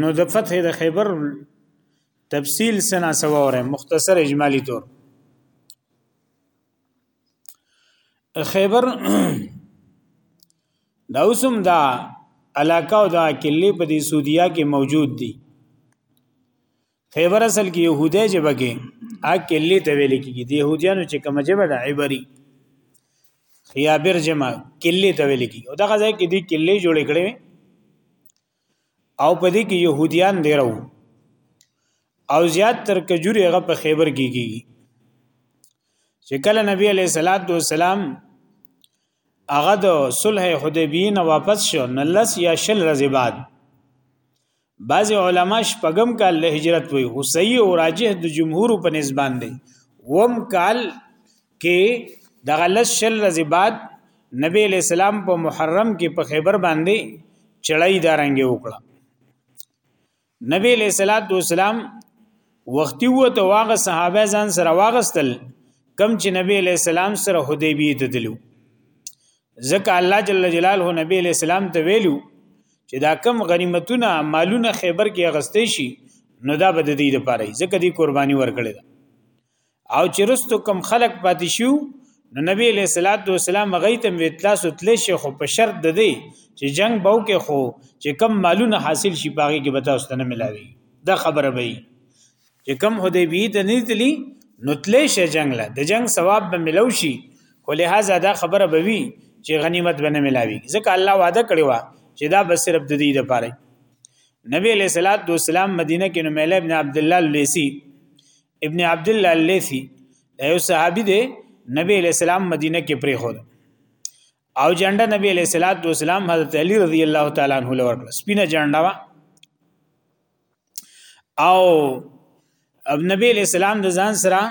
نو د فتح د خیبر تفصیل سنا سووره مختصر اجمالی طور خیبر دا اوسم دا علاقه او دا کلی په دې سعودیا کې موجود دي خیبر اصل کې يهودي جبه کې اکلی ته ویل کېږي د يهوديانو چې کوم جبه ده عبري خیابر جمع کلی ته ویل کېږي او دغه ځای کې دي کلی جوړ کړي او په دې کې يهوديان دی راو او زیات تر کجوري هغه په خیبر کې کېږي چې کله نبی عليه الصلاه والسلام هغه د صلح حدیبیه نه واپس شو نو لس یا شل ورځې بعد بعض علما شپږم کال له هجرت وي خو صحیح او راجح د جمهور په نسبت دی وم کال کې د غلس شل ورځې بعد نبی اسلام په محرم کې په خیبر باندې چړای دارنګ وکړه نبی علیہ الصلوۃ والسلام وختي وته واغه صحابه ځان سره واغستل کم چې نبی علیہ السلام سره حدیبیه ته دلو ځکه الله جل جلاله نبی علیہ السلام ته ویلو چې دا کم غنیمتونه مالونه خیبر کې اغستې شي نو دا به د دې لپاره ځکه دې قرباني ورکړي او چې رستو کم خلق پاتې شو نو نبی علیہ الصلوۃ والسلام غیتم ویتلاس تل شي خو په شرط د دې چې جنگ باو کې خو چې کم مالونه حاصل شي باغې کې بتا واستنه ملاوي دا خبره به چې کم حدیبی ته نه تلی نو تل شي جنگ لا د جنگ ثواب به ملو شي خو لہذا دا خبره به وي چې غنیمت به نه ملاوي ځکه الله وعده کړی و چې دا به صرف د دې لپاره نبی علیہ الصلوۃ والسلام مدینه کې نو میله ابن عبد الله لیسی ابن عبد الله الليثي یو صحابي دی نبی علیہ السلام مدینه کې پری خو او جنډه نبی علیہ الصلوۃ والسلام حضرت علی رضی الله تعالی عنہ لور کړ سپینه جنډه وا او اب نبی علیہ السلام د ځان سره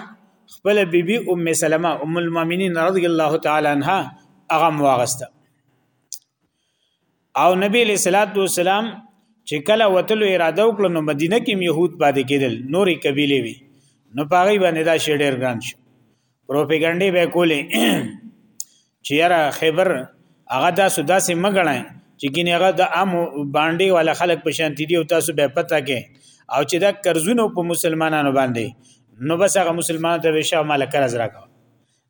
خپل بیبي بی ام سلمہ ام المؤمنین رضی الله تعالی عنها هغه واغسته او نبی علیہ الصلوۃ والسلام چې کله وتلو اراده وکړه نو مدینه کې يهود پاتې کېدل نورې قبيله وي نو پاغي باندې دا شی ډېر ګران شو پروپاګاندا به کولې چې یاره خیبر هغه دا سودا سي مګړای چې ګینه هغه د عام باندې ولا خلک په شانتی دی او تاسو به پته کې او چې دا قرضونه په مسلمانانو باندې نو بس هغه مسلمان ته وشا مال قرض راکاو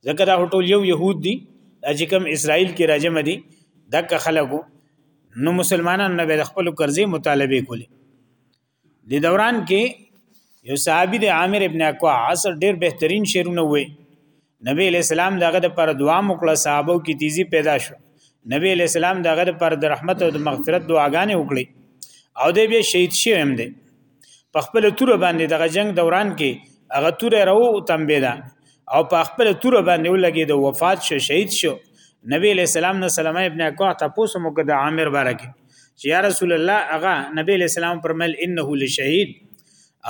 ځکه دا ټول یو يهود دي چې کوم اسرائیل کې راجم دي دک خلکو نو مسلمانانو نه به خپل قرضې مطالبه کولې د دوران کې یو صحابي د عامر ابن اقوا عصر ډیر بهترین شعرونه وې نبی علیہ السلام دغه د پر دعا مکړه صحابه کې تیزی پیدا شو نبی علیہ السلام دغه د پر د رحمت او د مغفرت دعاګانې وکړي او د به شهید شي هم دي په خپل تور باندې دغه جنگ دوران کې هغه تور راو تنبه ده او په خپل تور باندې ولګي د وفات شو شهید شو نبی علیہ السلام نه سلام ابن اکوع تاسو سمو د عامر بارکه چې یا رسول الله هغه نبی علیہ السلام پرمل انه لشهید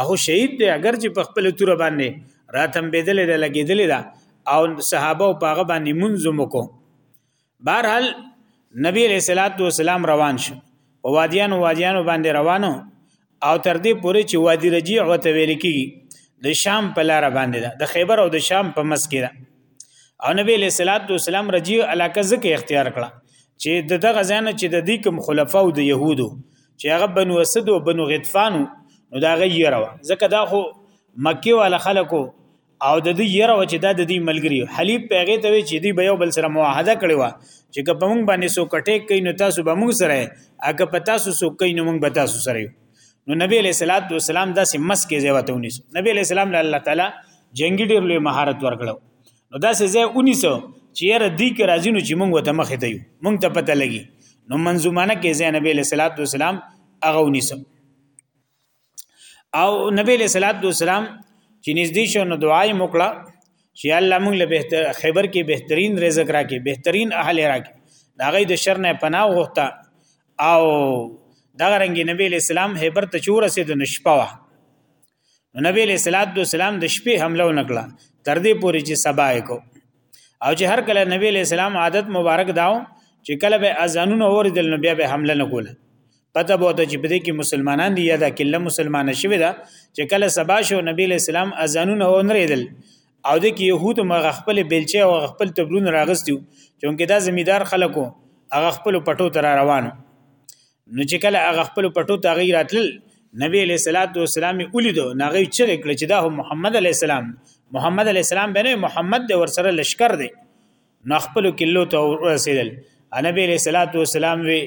هغه شهید دی اگر چې په خپل تور باندې راتم بدل دی لګیدل دا او صحابه او پاغه باندې منځ مکو بهرحال نبی علیہ الصلوۃ والسلام روان شو او وادیان وادیان باندې روانو او تر دې پورې چې وادي رجیع وته ویل کیږي د شام په لار باندې ده د خیبر او د شام په مس کې ده او نبی علیہ الصلوۃ والسلام رجیع علاقه ځکه اختیار کړه چې د دغه ځان چې د دې کوم خلفاو د يهودو چې هغه بنو اسد او بنو غطفان نو دا غیره ځکه دا خو مکی والا خلکو او د دې یره و چې دا د دې ملګری حلیب پیغه ته وی چې دی به یو بل سره معاهده کړی و چې که په مونږ باندې سو کټه کین نو تاسو به مونږ سره اګه په تاسو سو کین نو مونږ به تاسو سره نو نبی علیہ الصلوۃ والسلام داسې مس کې ځای وته ونیس نبی علیہ السلام له الله تعالی جنگی ډیر لوی مهارت ورکړو نو داسې ځای ونیس چې یره دی کې راځي نو چې مونږ وته مخې ته یو مونږ ته پته لګي نو منظومانه کې ځای نبی علیہ الصلوۃ والسلام اغه ونیسم او نبی له صلوات و سلام چې نږدې شو نو دعای موکړه چې الله موږ له بهتر خیبر کې بهترین رزق راکې بهترین اهل راکې دا غي د شر نه پناه غوښته او دا رنګ نبی له سلام خیبر ته چور سي د نشپوا نبی له صلوات و سلام د شپې حمله ونکړه تر دې پوري چې سبا کو او چې هر کله نبی له سلام عادت مبارک داو چې کله به اذانونه اوریدل نو بیا به حمله نکوله پته بوته چې په دې کې مسلمانان دي یا دا کله مسلمان شوی دا چې کله سبا شو نبی له سلام اذانونه ونریدل او د کې يهود مغه خپل بلچه او خپل تبلون راغستیو چونکه دا زمیدار خلکو هغه خپل پټو تر روانو نو چې کله هغه خپل پټو ته غی راتل نبی علیہ الصلوۃ والسلام ولیدو ناغي چې کړ چې دا محمد علیہ السلام محمد علیہ السلام بنه محمد د ورسره لشکر دی نو خپل کلو ته ورسېدل نبی علیہ الصلوۃ والسلام وی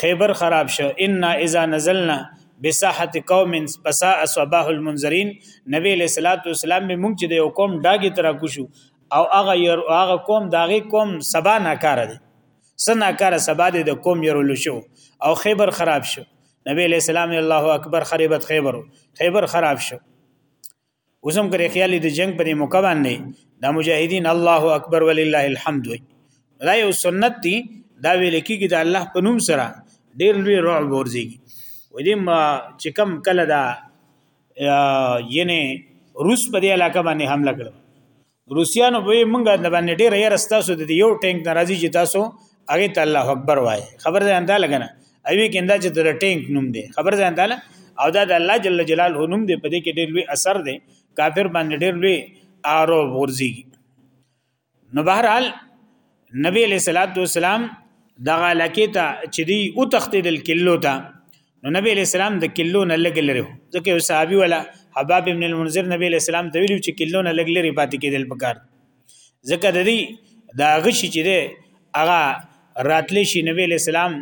خیبر خراب شو ان اذا نزلنا بساحت قوم فساء صباح المنذرین نبی علیہ الصلوۃ والسلام به مونږ چې د یو قوم داګه تر کو شو او هغه ير هغه قوم داغه قوم سبا ناکاره دي سنا کار سبا دي د قوم يرول شو او خیبر خراب شو نبی علیہ السلام الله اکبر خربت خیبر خیبر خراب شو اوسم کرے خیال دي جنگ په دې موقع باندې دا مجاهدین الله اکبر ولله الحمد وي دا یو سنت دی دا ویل کیږي د الله په نوم سره ډیر لوی رعب ورځي و دې ما چې کم کله دا ینه روس په دې علاقه باندې حمله کړو روسیانو به مونږه د باندې ډیر یې رستاسو د یو ټینک ناراضي چې تاسو هغه ته الله اکبر وای خبر ځان دا لګنه اوی کې انده چې د ټینک نوم دی خبر ځان دا او دا د الله جل جلاله نوم دی په دې کې ډیر لوی اثر دی کافر باندې ډیر لوی آرو ورزي نو بهرحال نبی علیہ الصلوۃ والسلام دغه لکه ته چې دی او تختیدل کلو ته نو نبی علیہ السلام د کلو نه لګ لري ځکه یو صحابي ولا حباب ابن المنذر نبی علیہ السلام ته ویلو چې کلو نه لګ لري پاتې کېدل پکار ځکه د دې دا غشي چې دی هغه راتلی شي نبی علیہ السلام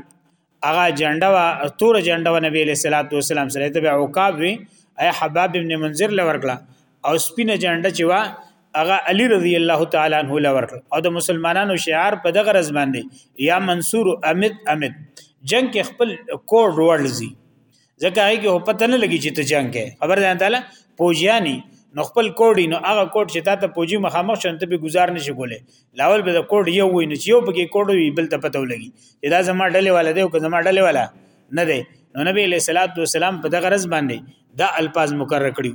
هغه جنډه وا تور جنډه و نبی علیہ الصلوۃ والسلام سره ته عقاب وی اي حباب ابن منذر لور کړه او سپینه جنډه چې وا هغه علی رضی الله تعالی عنہ لور کړ او د مسلمانانو شعار په دغه رز باندې یا منصور امد امد جنگ کې خپل کور ورلزي ځکه هغه کې هپته نه لګی چې ته جنگ کې خبر ده تعالی پوجیانی نو خپل کوډ نو هغه کوډ چې تا ته پوجي مخامخ شنت به گزار نشي کوله لاول به کوډ یو وای نو چې یو پکې کوډ وی بل ته پته ولګي دا زما ډلې والا دی او که زما ډلې والا نه دی نو نبی له صلوات و سلام په دغه رز باندې دا الفاظ مکرر کړی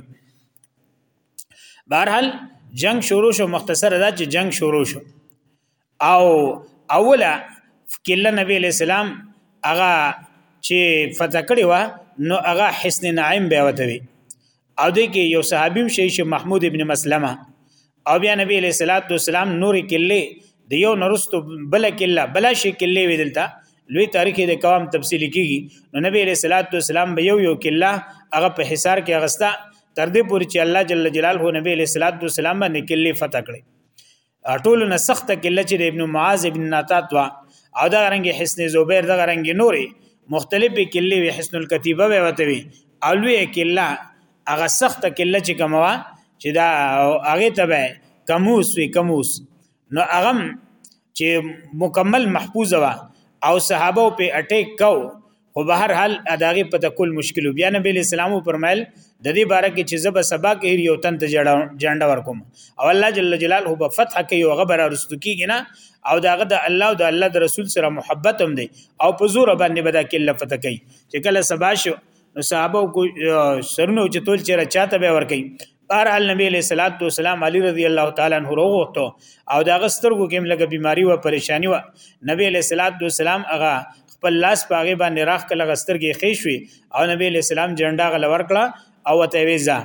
بهرحال جنگ شروع شو مختصر دا چې جنگ شروع شو او اوله کله نبی علیہ السلام هغه چې فتح کړی و نو هغه حسن نعیم به وته وی او د کې یو صحابي شي چې محمود ابن مسلمه او بیا نبی علیہ الصلوۃ والسلام نور کله د یو نرستو بل کله بل شي کله ویدلته لوی تاریخ د قوام تفصیلی کیږي نو نبی علیہ الصلوۃ والسلام به یو یو کله هغه په حصار کې اغستا تر دې پورې چې الله جل جلاله نبی علیہ الصلوۃ والسلام باندې کله فتح کړی ټولو نه سخته کله چې د ابن معاذ ابن ناتات وا او دا رنګ حسن زبیر دا رنګ نوري مختلفې کلی وي حسن الکتیبه وي وته وي الوی کله هغه سخته کله چې کومه چې دا هغه تبع کموس وی کموس نو هغه چې مکمل محفوظ وا او صحابه په اٹیک کو خو به هر حال اداغه په تکل مشکل بیا نبی اسلام فرمایل د دې باره کې چې زب سبا کې یو تن ته جنډه ورکوم او الله جل جلاله به فتح کوي او غبر ارستو کیږي نه او داغه د الله او د الله د رسول سره محبت هم دی او په زور باندې بدا کې لفت کوي چې کله سبا شو نو صحابه کو سرونه چې تول چیرې چاته به ور کوي بهرحال نبی علیہ الصلوۃ والسلام علی رضی الله تعالی عنہ وروغتو او دا غسترګو کې لګه بیماری و پریشانی و نبی علیہ الصلوۃ والسلام هغه خپل لاس پاغه باندې راخ کله غسترګې خېشوي او نبی علیہ السلام جنډا غل ورکړه او ته ویزا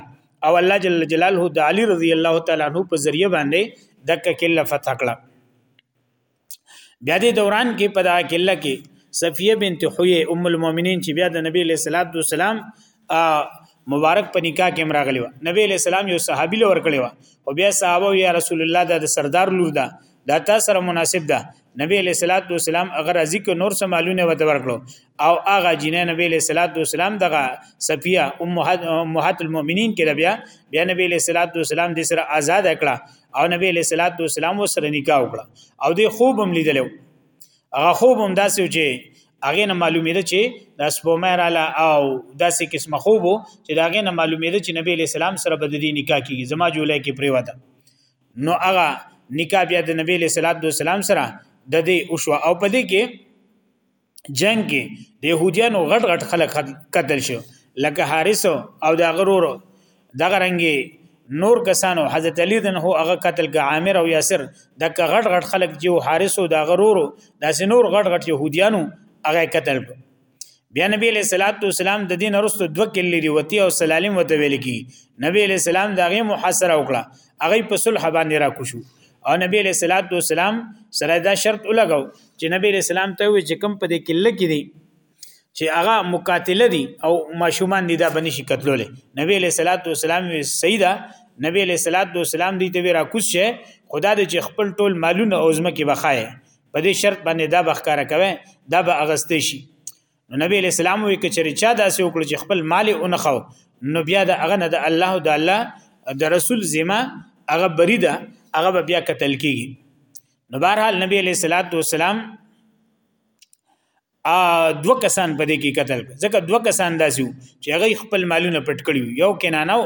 او الله جل جلاله د علی رضی الله تعالی عنہ په ذریعہ باندې دک کله فتح کړه بیا دې دوران کې په دا کله کې صفیه بنت حوی ام المؤمنین چې بیا د نبی له صلوات و سلام مبارک په نکاح کې مراغلی و نبی له سلام یو صحابي لور کړی و او بیا صحابه یا رسول الله د سردار لور ده دا تاسو سره مناسب ده نبی علیہ الصلوۃ والسلام اگر ازیک نور سمالونه وته ورکړو او هغه جنې نبی له صلوات و سلام دغه صفیه امهات المؤمنین کې بیا بیا نبی له صلوات و سلام د سره آزاد کړه او نبی له صلوات و سلام سره نکاح وکړه او د خوب هم لیدلو هغه خوب هم داسې چې هغه نه معلومه ده چې د سپومه رااله او داسې قسمه خوب چې دا هغه نه معلومه ده چې نبی له سلام سره بد دي نکاح کیږي زما جولای کې پریوته نو هغه نکاح بیا د نبی له صلوات و سلام سره د دې او شو او پدې کې جنگ کې د يهوديانو غټ غټ خلک قتل شو لکه حارث او دا غرور دغه رنګي نور کسانو حضرت علي دن هو هغه قتل ک عامر او یاسر دغه غټ غټ خلک جو حارث او دا غرور دا سينور غټ غټ يهوديانو هغه قتل کو بیا نبی علیہ الصلوۃ والسلام د دین ارستو دو کلی دی وتی او سلالم وته ویل کی نبی علیہ السلام دا غي محاصره وکړه هغه په صلح باندې را کوشو او نبی علیہ الصلوۃ والسلام سره دا شرط ولګاو چې نبی رسول الله ته وی چې کم په دې کې لګی دی چې هغه مقاتله دي او ماشومان دي دا بنشي قتلول نبی له صلوات و سلام سیدا نبی له صلوات و سلام دي ته را کوس شه خدا دې چې خپل ټول مالونه او زمکه بخای په دې شرط باندې دا بخکاره کوي دا به اغستې شي نو نبی علیہ السلام وی کچری چا داسې وکړ چې خپل مال اونخو نو بیا د اغه نه د الله د الله د رسول ذمہ هغه بریده هغه بیا قتل کیږي نو بهرحال نبی علیہ الصلوۃ والسلام ا دو کسان په دې کې قتل ځکه دو کسان داسیو چې هغه خپل مالونه پټ کړیو یو کنانه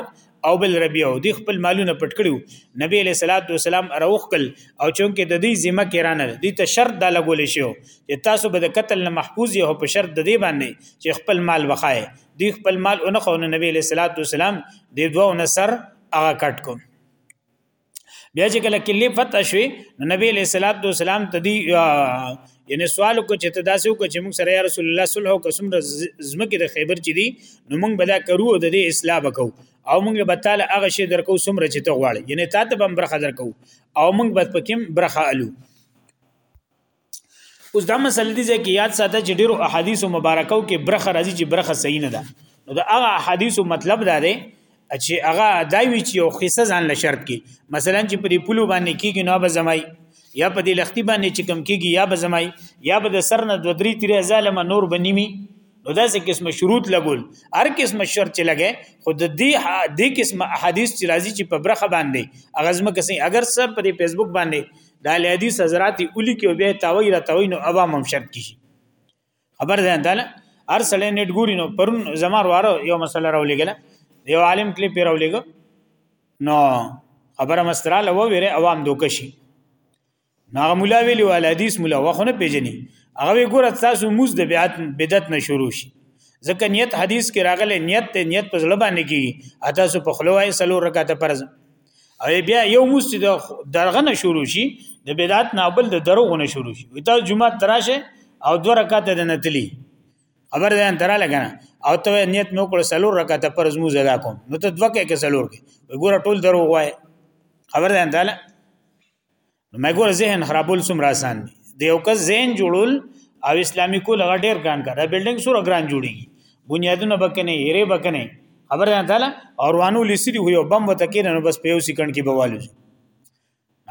او بل ربیو دی خپل مالونه پټ کړیو نبی علیہ الصلوۃ والسلام راوخکل او چونکه د دې ذمہ کرانه دي ته شرط د لګول شو چې تاسو به د قتل نه محفوظ یو په شرط د دې باندې چې خپل مال وخای دی خپل مال اونخو نبی علیہ الصلوۃ والسلام د دوه نصر هغه کټ کوم بیا چې کله کلی فتح شوی نو نبی علیہ الصلوۃ والسلام ته دی یعنی سوال کو چې تداسو کو چې موږ سره یا رسول الله صلی الله قسم زمکه د خیبر چې دی نو موږ بدا کرو د دې اصلاح وکاو او موږ به تعالی هغه شی درکو سمره چې ته غواړي یعنی تاسو به برخه درکو او موږ به پکې برخه الو اوس دا مسله دي چې یاد ساته چې ډیرو احادیث مبارکاو کې برخه راځي چې برخه صحیح نه ده نو دا هغه احادیث مطلب دا دی چې هغه دایوي چې یو قصه ځان له شرط کې مثلا چې په دې پلو باندې کېږي نو به زمای یا په دې لختی باندې چې کم کېږي یا به زمای یا به د سر نه دوه درې تیرې ظالم نور بنیمي نو دا سه قسم شروط لګول هر قسم شرط چې لګي خود دې دې قسم احادیث چې راځي چې په برخه باندې اغزمه کسي اگر سر په فیسبوک باندې دا له حدیث حضرات اولی کې به تاوی را تاوی نو ابا ممشد کی خبر ده تعالی هر سړی نیټ ګوري نو پرون زمار واره یو مسله راولېګل یو عالم کلی پیر راولېګ نو خبره مستراله و ویره عوام دوکشي ناغه مولا ویلی ول حدیث مولا وخونه پیجنې هغه ګوره تاسو موز د بیعت بدعت نه شروع شي ځکه نیت حدیث کې راغلی نیت ته نیت په ځلبانه کې اته سو په خلوای سلو رکعت پرځ او بیا یو مست د درغه نه شروع شي د بدعت نه بل د دروغ نه شروع شي وتا جمعه تراشه او دو رکعات د نتلی خبر ده انترا لګنه او ته نیت نو کړ سلور رکعات پر زمو زدا کوم نو ته دوکه کې سلور کې ګوره ټول دروغ وای خبر ده انترا نو مې ګور ذهن خرابول څومره آسان دي د یو کس ذهن جوړول او اسلامي کول هغه ډیر ګران کار دی بلډینګ سره ګران جوړیږي بنیادونه بکنه هیره بکنه خبر نه تعالی اوروانو لسری هو یو بم وته کین نو بس په یو سکند کې بوالو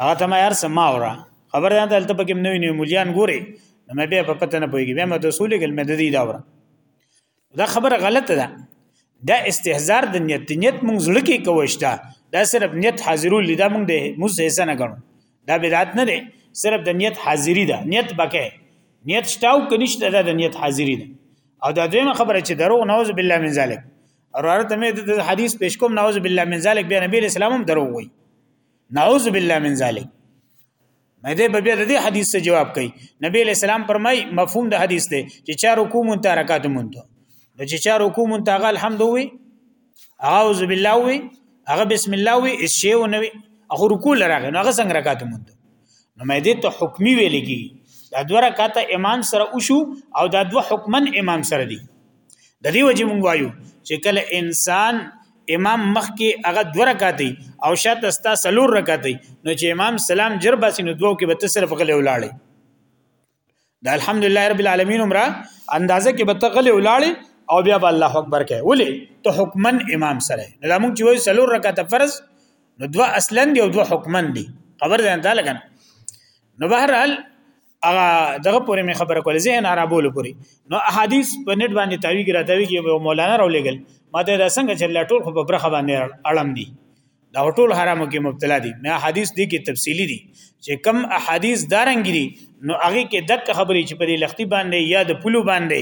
هغه ته ما یار سما اورا خبر نه تعالی ته پکې نوې نوې مليان ګوري نو مې بیا په پته نه پويږي بیا مې ته سولې ګل مې د دې دا وره دا خبره غلطه ده دا استهزار د نیت نیت مونږ زړه کې کوښته دا صرف نیت حاضرول دا مونږ د موږ حصہ نه غنو دا بدعت نه ده صرف د نیت حاضری ده نیت بکه نیت شتاو کنيشته دا د نیت حاضری ده او دا دیمه خبره چې درو نعوذ بالله من ذلک اوراره ته مې د حدیث پیش کوم نعوذ بالله من ذلک بیا نبی اسلام هم درو وای نعوذ بالله من ذلک مې دې به بیا د دې حدیث څخه جواب کوي نبی له سلام فرمای مفهوم د حدیث دی چې چا رکوع مون ته رکعات مون ته نو چې چا رکوع مون ته غل حمد وي اعوذ بالله وي هغه بسم الله وي شی و نه وي هغه رکوع لراغه نو هغه څنګه رکعات مون ته نو مې دې ته حکمی ویل کی دا دوه رکعات امام سره وشو او دا دوه حکمن امام سره دي د دې وجه مونږ وایو چې کله انسان امام مخ کې هغه دوه رکعاتې او شاته ستا سلور رکعاتې نو چې امام سلام جر باسي نو دوه کې به تصرف غلې ولاړې د الحمدلله رب العالمین عمره اندازه کې به تغلې ولاړې او بیا به الله اکبر کوي ولې ته حکمن امام سره دا مونږ چې وایو سلور رکعات فرض نو دوه اصلا دی او دوه حکمن دی خبر ده انده لګن نو بهرحال هغه دغه پورې مې خبره کول ذهن عربولو پورې نو احادیث په نت باندې تاویګ را تاویګ یو مولانا راولېګل ماته دا څنګه چې لټول خو په برخه باندې اړم دي دا ټول حرامو کې مبتلا دي مې احادیث دي کې تفصیلی دي چې کم احادیث دارنګ دي نو هغه کې دک خبرې چې په دې لختی باندې یا د پلو باندې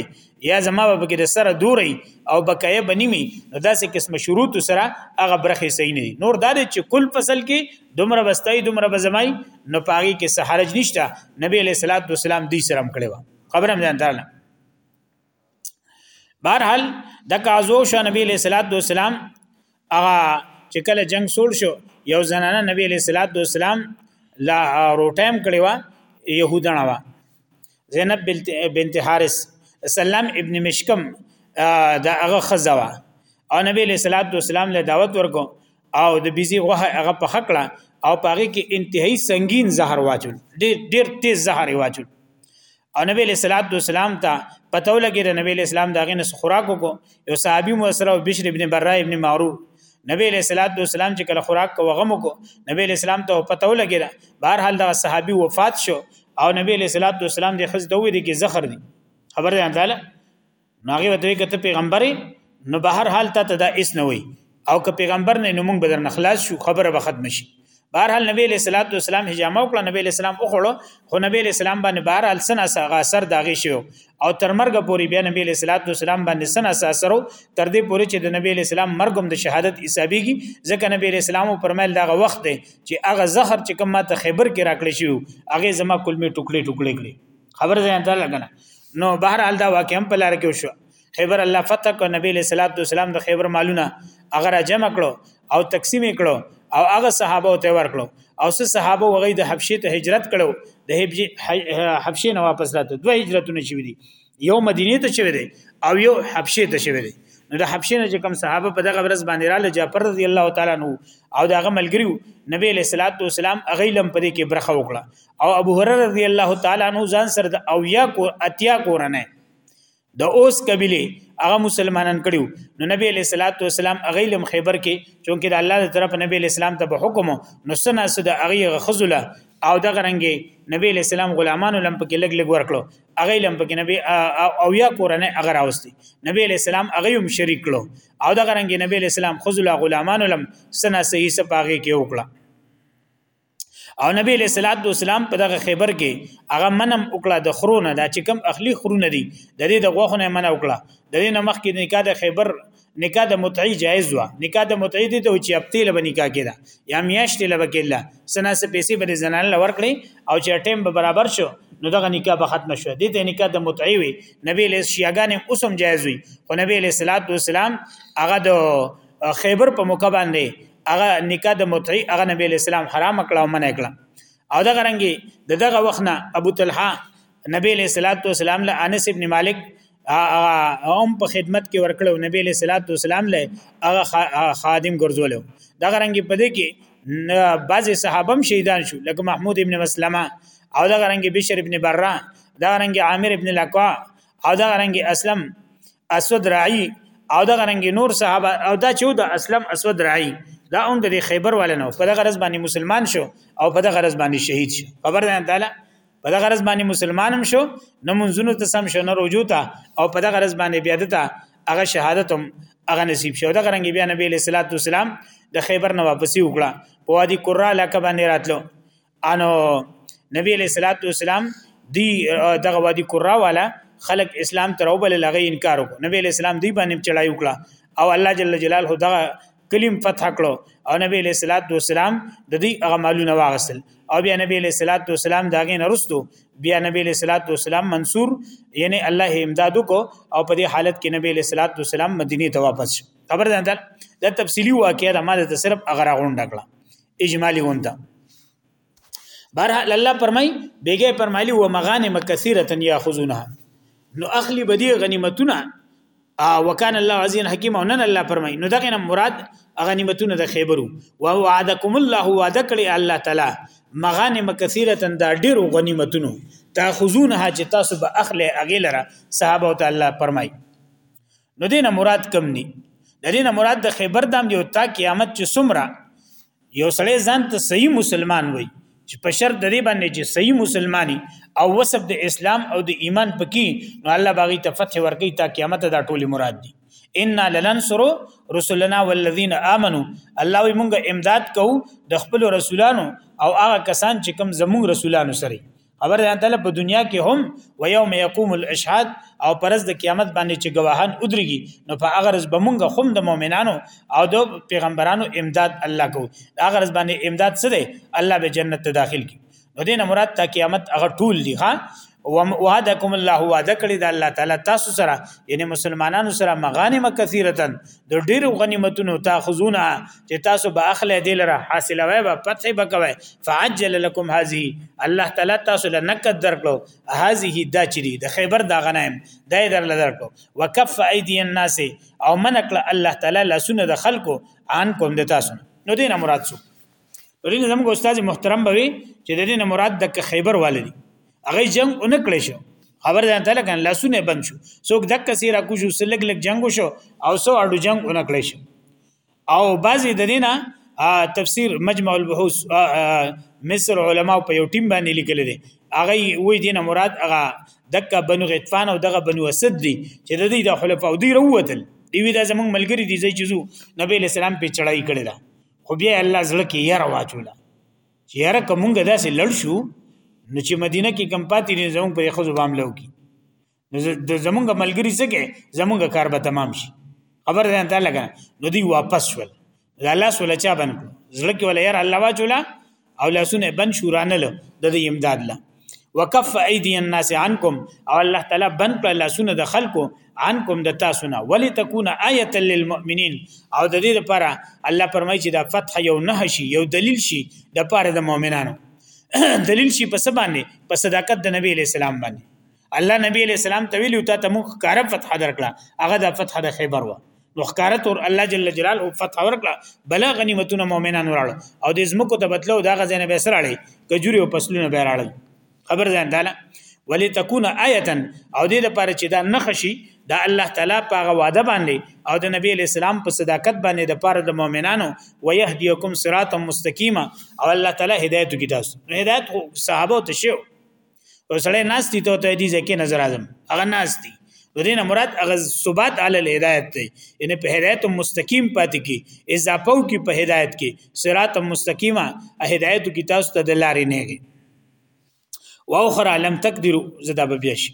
یا زما به کې سره دوري او بقایه بنیمي نو داسې قسم شروط سره هغه برخه صحیح نه نور دا چې کل فصل کې دومره بستای دومره بزمای نو پاغي کې سحرج نشته نبی علیہ الصلوۃ والسلام دې سره مکړه خبره مې ځان بهرحال د کازو شو نبی علیہ الصلوۃ والسلام هغه چې کله جنگ سول شو یو زنانه نبی علیہ الصلوۃ والسلام لا روټایم کړي وا يهودانه وا زینب بنت حارث سلام ابن مشکم دا هغه خزوا او نبی علیہ الصلوۃ والسلام له دعوت ورکو او د بيزي غوه هغه په خکړه او پاغي کې انتهایی سنگین زهر واچول ډیر ډیر تیز زهر واچول او نبی له صلوات و سلام ته پته ولګی د نبی له سلام دغه نس خوراک وکړو یو صحابي مو سره بشر ابن برا ابن معروف نبی له صلوات و سلام چې کله خوراک کو غم کو نبی له سلام ته پته ولګی دا بهر حال دغه صحابي وفات شو او نبی له صلوات و سلام د خز دوی دي کې زخر دي خبر ده تعالی نو هغه ته کته پیغمبري نو به هر حال ته دا اس نه وي او که پیغمبر نه نو موږ به درنه خلاص شو خبره به ختم شي بهر حال نبی له صلوات و سلام حجامه وکړه نبی له سلام وخړو خو نبی له سلام باندې بهر حال سنا سغه اثر داغي شو او تر مرګ پورې بیا نبی له صلوات و سلام باندې سنا اثر تر دې پورې چې د نبی له سلام مرګ هم د شهادت حسابيږي ځکه نبی له سلام پرمایل داغه وخت دی چې هغه زهر چې کوم ماته خیبر کې راکړی شو هغه زما کلمې ټوکلي ټوکلي کړی خبر ځان ته لګنه نو بهر حال دا واقع هم په لار کې وشو خیبر الله فتح کو نبی له صلوات و سلام د خیبر مالونه هغه را جمع کړو او تقسیم کړو او هغه صحابه ته ورکړو او سه صحابه وغي د حبشه ته هجرت کړو د حبشه نه واپس راته دوه هجرتونه شوی دي یو مدینه ته شوی دی او یو حبشه ته شوی دی نو د حبشه نه چې کوم صحابه په دغه ورځ باندې رااله جعفر رضی الله تعالی نو او دغه ملګریو نبی له صلوات و سلام اغه لم پدې کې برخه وکړه او ابو هرره رضی الله تعالی عنہ ځان سره د او یا کو اتیا کورنه د اوس قبيله هغه مسلمانان کړیو نو نبی علیہ الصلوۃ والسلام هغه لم خیبر کې چونکه د الله تر طرف نبی علیہ السلام ته به حکم نو سنا سد هغه خذله او د غرنګي نبی علیہ السلام غلامانو لم پکې لګ لګ ورکړو هغه لم پکې نبی او یا کورنه هغه راوستي نبی علیہ السلام هغه هم شریک کړو او د غرنګي نبی علیہ السلام خذله غلامانو لم سنا صحیح سپاغي کې وکړه او نبی له صلوات و سلام په دغه خیبر کې هغه منم وکړه د خرونه دا چې کم اخلي خرونه دي د دې د غوخونه من وکړه د دې نمخ کې نکاح د خیبر نکاح د متعی جایز و نکاح د متعی دي ته چې هفته له نکاح کېده یا میاشت له وکیلا سنا سه پیسې به زنان لور کړی او چې ټیم به برابر شو نو دغه نکاح به ختم شو دي ته نکاح د متعی وي نبی له شیاګان اوسم جایز وي خو نبی له صلوات و سلام هغه د خیبر په موقع باندې هغه نکاح د متعی هغه نبی اسلام حرام کړه او منع کړه او دغه رنګي دغه وخت نه ابو طلحه نبی له صلوات و سلام له انس ابن مالک هم په خدمت کې ورکړو نبی له صلوات و سلام له هغه خادم ګرځولو دغه رنګي پدې کې بعضی صحابه هم شهیدان شو لکه محمود ابن مسلمه او دغه رنګي بشر ابن برا دغه رنګي عامر ابن لقوا او دغه رنګي اسلم اسود راعي او دغه رنګ نور صحابه او دا چې د اسلم اسود راعي دا هم د خیبر ولنه په دغه غرض باندې مسلمان شو او په دغه غرض باندې شهید شو خبر ده تعالی په دغه غرض باندې مسلمانم شو نه منځونو ته سم شو نه رجوع ته او په دغه غرض باندې بیا دته هغه شهادت هم هغه نصیب شو دغه رنګ بیا نبی له صلوات والسلام د خیبر نه واپسی وکړه په وادي قرا علاقه باندې راتلو انو نبی علیہ الصلوۃ والسلام دی دغه وادي قرا والا خلق اسلام تر وبل لغې انکار وکړ نبی علیہ السلام دی باندې چړای وکړه او الله جل جلاله دغه کلیم فتح کړو او نبی علیہ الصلوۃ والسلام د دې هغه مالونه واغسل او بیا نبی علیہ الصلوۃ والسلام داګه نرستو بیا نبی علیہ الصلوۃ والسلام منصور یعنی الله امدادو کو او په دې حالت کې نبی علیہ الصلوۃ والسلام مدینه ته واپس خبر ده دا تفصیلی واقعیا د مال ته صرف اگر غونډه کړه اجمالی غونډه بهرحال الله فرمای بیګه فرمایلی و مغانم کثیره یاخذونها نو اخلی بدی غنیمتونه وکان الله عزیز حکیم او نن الله فرمای نو دغه مراد غنیمتونه د خیبرو و وعدکم الله وعده کړی الله تعالی مغانم کثیره دا ډیر غنیمتونو تاخذونها چې تاسو به اخلی اغه لره صحابه او تعالی فرمای نو دینه مراد کم دي د دینه مراد د خیبر دام یو تا قیامت چې سمره یو سړی ځان ته صحیح مسلمان وي چې په شرط د دې باندې چې صحیح مسلمانی او وسب د اسلام او د ایمان پکې نو الله باغی ته فتح ورکړي تا قیامت دا ټول مراد دي ان لننصر رسلنا والذین آمنو الله وي مونږه امداد کوو د خپل رسولانو او هغه کسان چې کوم زموږ رسولانو سره خبر ده تعالی په دنیا کې هم و یوم یقوم الاشهاد او پرز د قیامت باندې چې گواهان ودرېږي نو په هغه ورځ به مونږ هم د مؤمنانو او د پیغمبرانو امداد الله کو هغه ورځ باندې امداد څه دی الله به جنت ته داخل کی نو دینه مراد ته قیامت هغه ټول دی ها وعدکم الله وعده کړی د الله تعالی تاسو سره یعنی مسلمانانو سره مغانم کثیرتن د ډیرو غنیمتونو تاخذونه چې تاسو به اخلي دې لره حاصلوي به فتح بکوي فعجل لكم هذه الله تعالی تاسو له نقد درکړو هذه دا چری د خیبر دا غنایم دای در درکړو وکف ايدي الناس او منکل الله تعالی لاسونه د خلکو ان کوم د تاسو نو دینه مراد څه ورین زموږ استاد محترم به وي چې د دې نه مراد د خیبر والدي هغه جنگ اونې کړی شو خبر ده ته لګن لاسونه بند شو څوک د کسي را کوجو سلګ لګ جنگ شو او سو اړو جنگ اونې کړی شو او بعضی د دینه تفسیر مجمع البحوث مصر علما په یو ټیم باندې لیکل دي هغه وې دینه مراد هغه دغه بنو غطفان او دغه بنو اسد دي چې د دې د خلفاو دی وروتل دی وی دا زمونږ ملګری دي چې زو نبی اسلام په چړای کړی دا خو بیا الله زړه کې یره واچوله چې یره کومګه داسې لړ شو نو چې مدینه کې کم پاتې نه زموږ په خو زبام لو کی نو د زمونږ ملګری څخه زمونږ کار به تمام شي خبر ده ته لګا نو دی واپس شول الله سولچا بنکو زړه کې ولا یره الله واچوله او لاسونه بند شورانه له د دې امداد له وکف ايدي الناس عنكم او الله تعالی بند کړ لاسونه د خلکو عنكم د تاسو نه ولي تكون ايه للمؤمنين او د دې لپاره الله فرمایي چې دا فتح یو نه شي یو دلیل شي د لپاره د مؤمنانو دلیل شي په سبانه په صداقت د نبی له سلام باندې الله نبی علیہ السلام ته ویلو ته موږ کار فتح درکړه هغه د فتح د خیبر و نو خکارت ور الله جل جلاله فتح ورکړه بل غنیمتونه مؤمنان وراړ او د زمکو ته بتلو دا غزنه به سره اړي کجوري او پسلونه به راړل خبر ځان داله ولی تکون آیه او دې لپاره چې دا نخشي دا الله تعالی پاغه وعده باندې او د نبی اسلام په صداقت باندې د پاره د مؤمنانو ويهديكم صراطا مستقيما او الله تعالی هدایت کی تاسو هدایت صحابه ته شو او سړی ناس دي ته ته دي ځکه نظر اعظم هغه ناس دي ودینه مراد هغه ثبات علی الهدایت دی ان په هدایت مستقیم پاتې کی اضافه کی په هدایت کې صراط مستقیمه هدایت کی تاسو ته د لارې نه دی واخر لم تقدروا زدا به بیا شي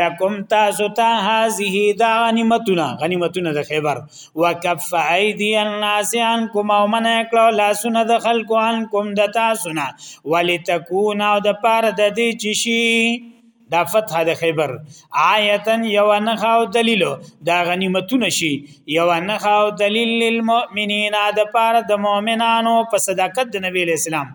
لکم تاسو ته هذه دا غنیمتونه غنیمتونه د خیبر وکف ایدی الناس عنکم او من کړه لاسونه د خلکو عنکم د تاسو نه ولتكون او د پار د دې چې شي دا فتح د خیبر آیتن یو نه خاو دلیل دا غنیمتونه شي یو نه خاو دلیل للمؤمنین د پار د مؤمنانو په صداقت د نبی اسلام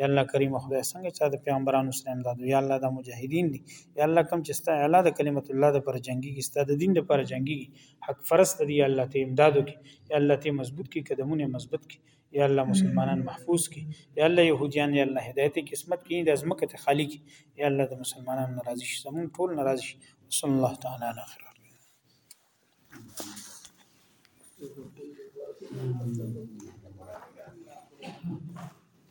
یا الله کریم خدای څنګه چا د پیغمبرانو سره امدادو یا الله دا مجاهدین دي یا الله کم چې ستا اعلی د کلمت الله د پر جنگي کې ستا د دین د پر جنگي حق فرست دي یا الله ته امدادو کې یا الله ته مضبوط کې قدمونه مضبوط کې یا الله مسلمانان محفوظ کې یا الله يهوديان یا الله هدایت قسمت کې د ازمکه ته خالی کې یا الله د مسلمانانو ناراضي شي زمون ټول ناراضي شي صلی الله تعالی علیه خیر